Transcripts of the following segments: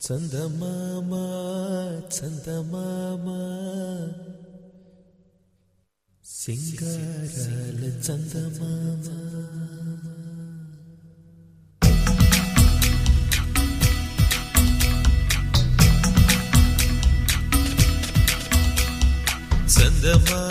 Chandamama Chandamama సింగారాల Chandamama Chandamama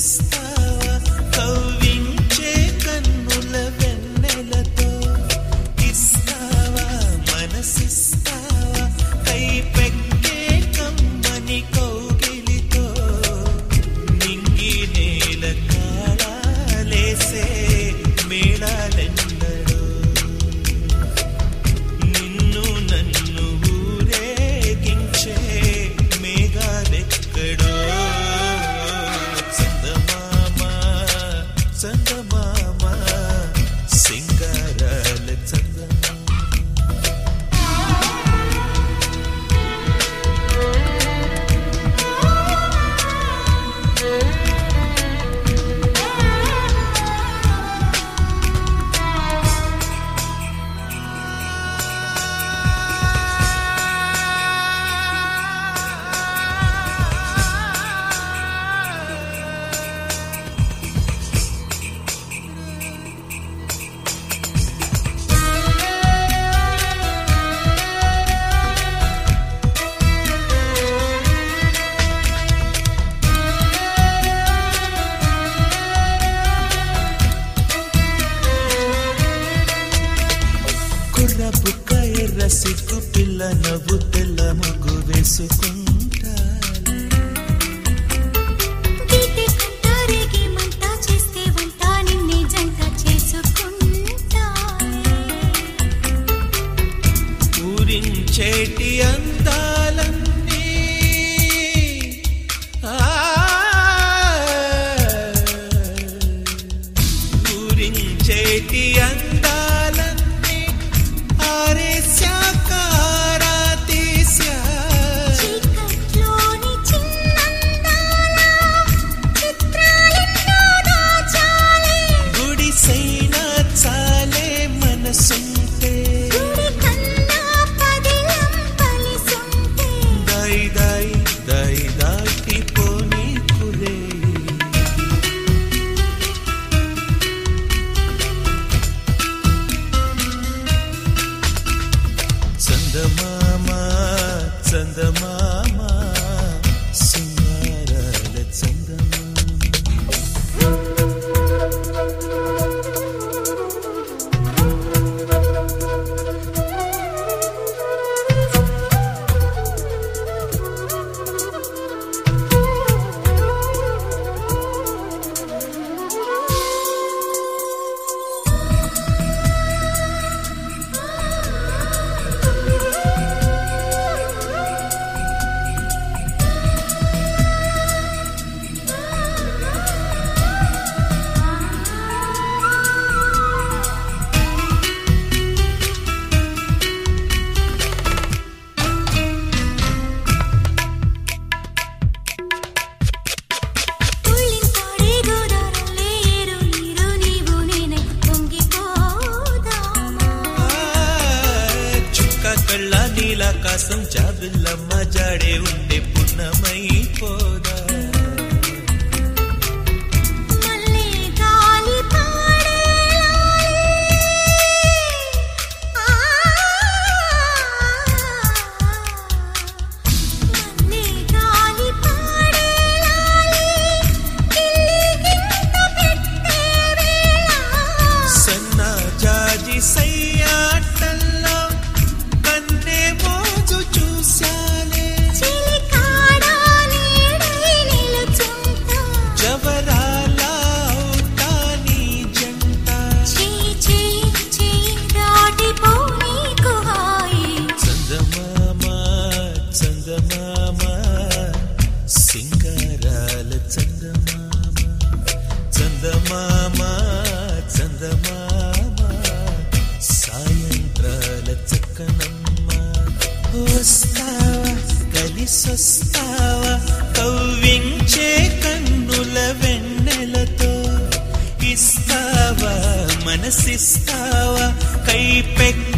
Podcast. and సిగ్గు పిల్ల నవ్వు తెల్ల ముగ్గు వేసుకుంది innocent ఐసయ్యాటల్లో కన్నే మోజు చూశాలే జవరాల నీ జంట. చందమామ చందమామ సింగారాల చందమామ వస్తావా కలిసొస్తావా? కవ్వించే కన్నుల వెన్నెలతో ఇస్తావా? మనసిస్తావా? కైపెక్క